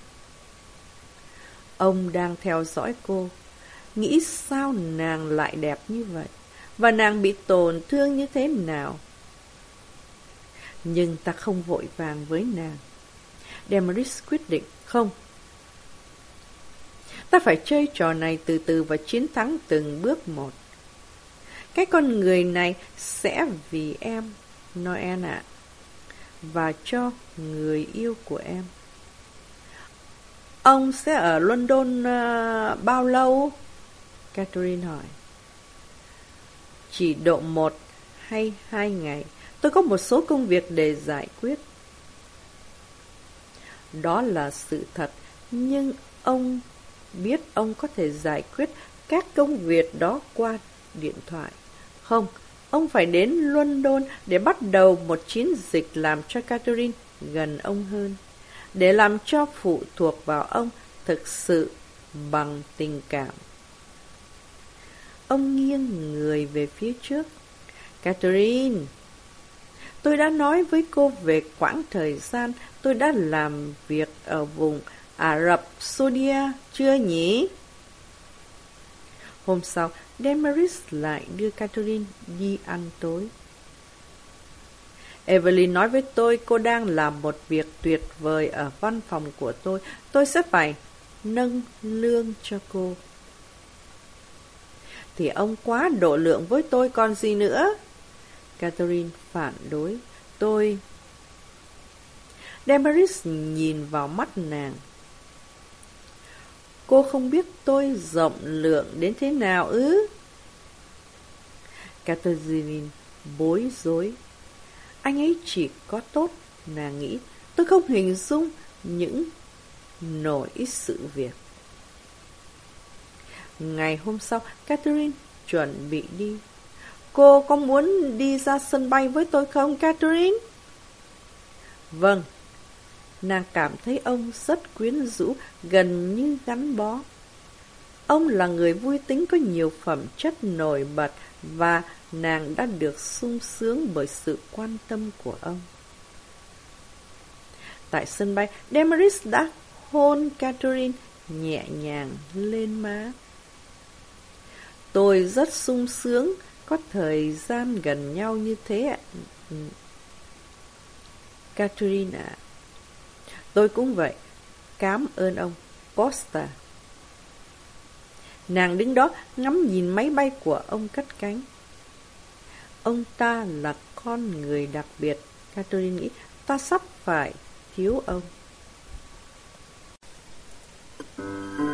Ông đang theo dõi cô, nghĩ sao nàng lại đẹp như vậy, và nàng bị tổn thương như thế nào. Nhưng ta không vội vàng với nàng. Demaris quyết định, không. Ta phải chơi trò này từ từ và chiến thắng từng bước một. Cái con người này sẽ vì em, Noel ạ. À và cho người yêu của em. Ông sẽ ở London uh, bao lâu? Catherine hỏi. Chỉ độ một hay hai ngày. Tôi có một số công việc để giải quyết. Đó là sự thật, nhưng ông biết ông có thể giải quyết các công việc đó qua điện thoại. Không, Ông phải đến London để bắt đầu một chiến dịch làm cho Catherine gần ông hơn, để làm cho phụ thuộc vào ông thực sự bằng tình cảm. Ông nghiêng người về phía trước. Catherine, tôi đã nói với cô về quãng thời gian tôi đã làm việc ở vùng Ả Rập Sodia chưa nhỉ? Hôm sau, Demaris lại đưa Catherine đi ăn tối. Evelyn nói với tôi cô đang làm một việc tuyệt vời ở văn phòng của tôi. Tôi sẽ phải nâng lương cho cô. Thì ông quá độ lượng với tôi còn gì nữa? Catherine phản đối. Tôi... Demaris nhìn vào mắt nàng. Cô không biết tôi rộng lượng đến thế nào ư? Catherine bối rối. Anh ấy chỉ có tốt, nàng nghĩ. Tôi không hình dung những nổi sự việc. Ngày hôm sau, Catherine chuẩn bị đi. Cô có muốn đi ra sân bay với tôi không, Catherine? Vâng, Nàng cảm thấy ông rất quyến rũ, gần như gắn bó. Ông là người vui tính có nhiều phẩm chất nổi bật và nàng đã được sung sướng bởi sự quan tâm của ông. Tại sân bay, Demaris đã hôn Catherine nhẹ nhàng lên má. Tôi rất sung sướng có thời gian gần nhau như thế ạ. Catherine ạ. Tôi cũng vậy. Cám ơn ông. Costa. Nàng đứng đó ngắm nhìn máy bay của ông cất cánh. Ông ta là con người đặc biệt. Catherine nghĩ, ta sắp phải thiếu ông. Thank you.